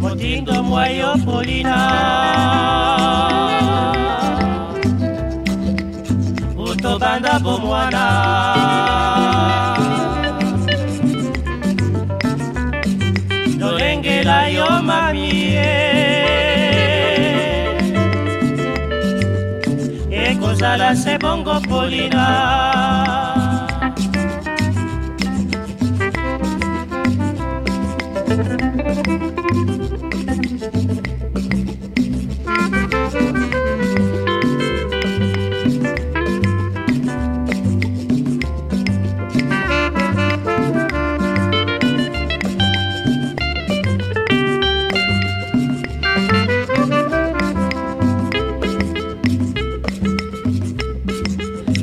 Motindo mwayo polina tobanda bomwana tolengela yo mamie eh. ekozala se bongo polina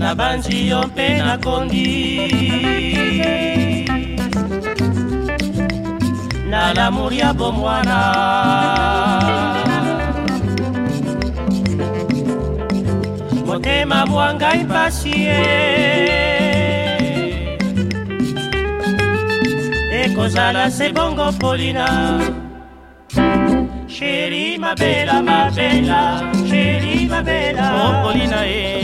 nabanzi yo mpe nakondi na lamuri ya bomwana motema mwa ngai mpasi ye ekozala se bongo polina sheri mabela mabela sheri mabela opolina oh, e eh.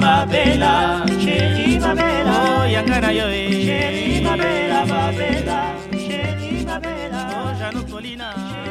mabela sheri mabela oh, yanga na yo sheri eh. mabela mabela sheri mabela oh, janokolina